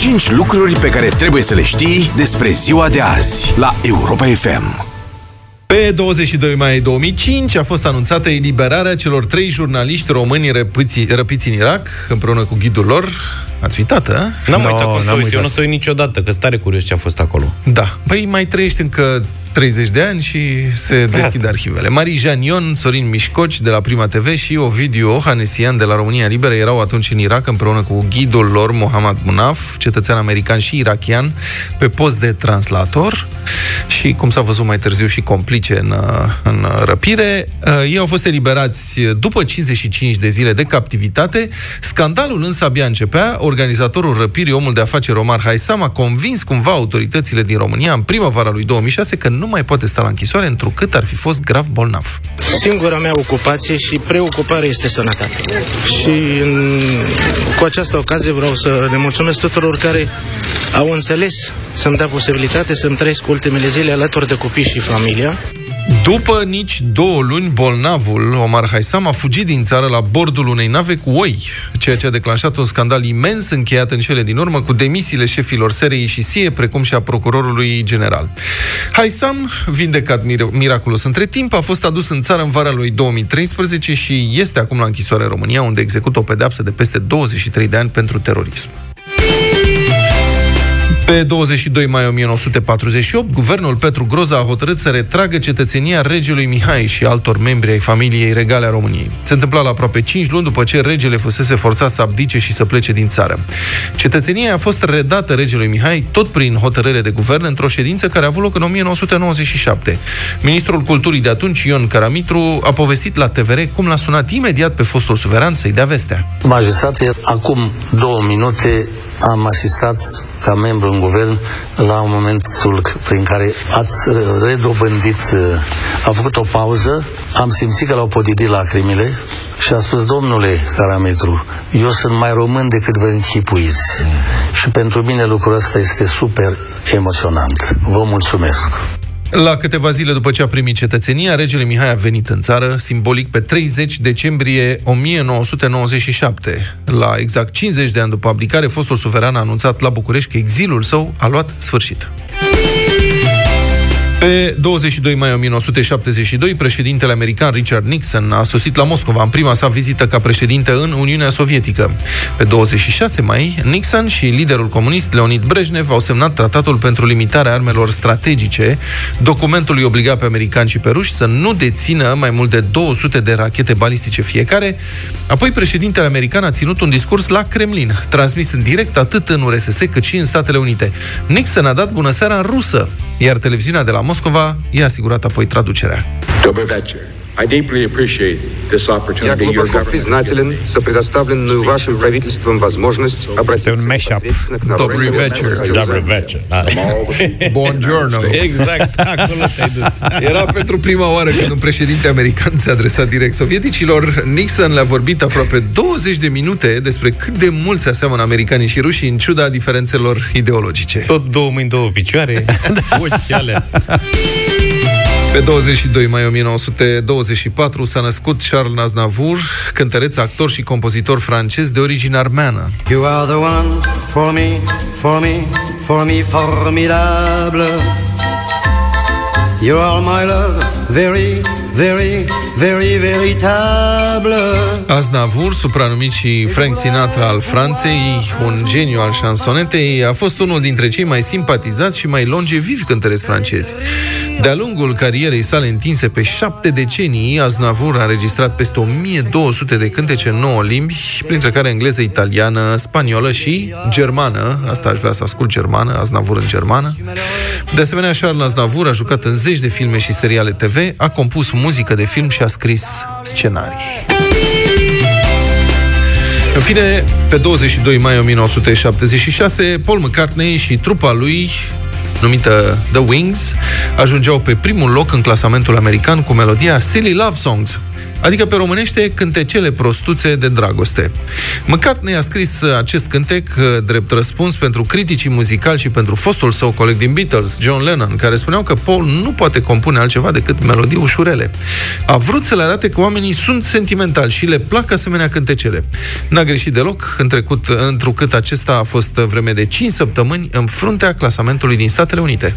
5 lucruri pe care trebuie să le știi despre ziua de azi la Europa FM. Pe 22 mai 2005 a fost anunțată eliberarea celor trei jurnaliști români răpiți, răpiți în Irak, împreună cu ghidul lor. Ați uitat, a? N-am no, uitat cum să uit, eu nu o să uit niciodată, că stare curios ce a fost acolo. Da. Păi mai trăiești încă 30 de ani și se deschid arhivele. Marie Jean Ion, Sorin Mișcoci de la Prima TV și Ovidiu Ohanesian de la România Liberă erau atunci în Irak împreună cu ghidul lor, Mohamed Munaf, cetățean american și irachian, pe post de translator și, cum s-a văzut mai târziu, și complice în, în răpire. Ei au fost eliberați după 55 de zile de captivitate. Scandalul însă abia începea. Organizatorul răpirii, omul de afaceri Omar Haisam, a convins cumva autoritățile din România în primăvara lui 2006 că nu mai poate sta la închisoare întrucât ar fi fost grav bolnav. Singura mea ocupație și preocupare este sănătatea. Și în, cu această ocazie vreau să le mulțumesc tuturor care au înțeles să-mi dea posibilitate să-mi trăiesc ultimele zile alături de copii și familia. După nici două luni, bolnavul Omar Haisam a fugit din țară la bordul unei nave cu oi, ceea ce a declanșat un scandal imens încheiat în cele din urmă cu demisiile șefilor SRI și SIE, precum și a procurorului general. Haisam, vindecat mir- miraculos între timp, a fost adus în țară în vara lui 2013 și este acum la închisoare în România, unde execută o pedeapsă de peste 23 de ani pentru terorism. Pe 22 mai 1948, guvernul Petru Groza a hotărât să retragă cetățenia regelui Mihai și altor membri ai familiei regale a României. Se întâmpla la aproape 5 luni după ce regele fusese forțat să abdice și să plece din țară. Cetățenia a fost redată regelui Mihai tot prin hotărâre de guvern într-o ședință care a avut loc în 1997. Ministrul Culturii de atunci, Ion Caramitru, a povestit la TVR cum l-a sunat imediat pe fostul suveran să-i dea vestea. Majestate, acum două minute am asistat ca membru în guvern la un momentul prin care ați redobândit, a făcut o pauză, am simțit că l-au podidit lacrimile și a spus, domnule Carametru, eu sunt mai român decât vă închipuiți. Și pentru mine lucrul ăsta este super emoționant. Vă mulțumesc. La câteva zile după ce a primit cetățenia, regele Mihai a venit în țară, simbolic pe 30 decembrie 1997. La exact 50 de ani după abdicare, fostul suveran a anunțat la București că exilul său a luat sfârșit. Pe 22 mai 1972, președintele american Richard Nixon a sosit la Moscova în prima sa vizită ca președinte în Uniunea Sovietică. Pe 26 mai, Nixon și liderul comunist Leonid Brejnev au semnat tratatul pentru limitarea armelor strategice. Documentul îi obliga pe americani și pe ruși să nu dețină mai mult de 200 de rachete balistice fiecare. Apoi, președintele american a ținut un discurs la Kremlin, transmis în direct atât în URSS cât și în Statele Unite. Nixon a dat bună seara în rusă, iar televiziunea de la Moscova i-a asigurat apoi traducerea. Dobrodace. вечер. I deeply appreciate this Я opportunity your глубоко government признателен за предоставленную вашим правительством возможность Este обратиться un mashup. непосредственно к народу. Dobry вечер. Добрый вечер. Da. Buongiorno. Exact, acolo te-ai dus. Era pentru prima oară când un președinte american se adresa direct sovieticilor. Nixon le-a vorbit aproape 20 de minute despre cât de mult se aseamănă americanii și rușii în ciuda diferențelor ideologice. Tot două mâini, două picioare, ochi alea. Pe 22 mai 1924 s-a născut Charles Aznavour, cântăreț, actor și compozitor francez de origine armeană. You are the one for me, for me, for me formidable. You are my love, very, very, very veritable. Aznavour, supranumit și Frank Sinatra al Franței, un geniu al șansonetei, a fost unul dintre cei mai simpatizați și mai longevivi cântăreți francezi. De-a lungul carierei sale întinse pe șapte decenii, Aznavour a înregistrat peste 1200 de cântece în nouă limbi, printre care engleză, italiană, spaniolă și germană. Asta aș vrea să ascult germană, Aznavour în germană. De asemenea, Charles Aznavour a jucat în zeci de filme și seriale TV, a compus muzică de film și a scris scenarii. În fine, pe 22 mai 1976, Paul McCartney și trupa lui numită The Wings, ajungeau pe primul loc în clasamentul american cu melodia Silly Love Songs. Adică pe românește cântecele prostuțe de dragoste. McCartney a scris acest cântec uh, drept răspuns pentru criticii muzicali și pentru fostul său coleg din Beatles, John Lennon, care spuneau că Paul nu poate compune altceva decât melodii ușurele. A vrut să le arate că oamenii sunt sentimentali și le plac asemenea cântecele. N-a greșit deloc, în trecut, întrucât acesta a fost vreme de 5 săptămâni în fruntea clasamentului din Statele Unite.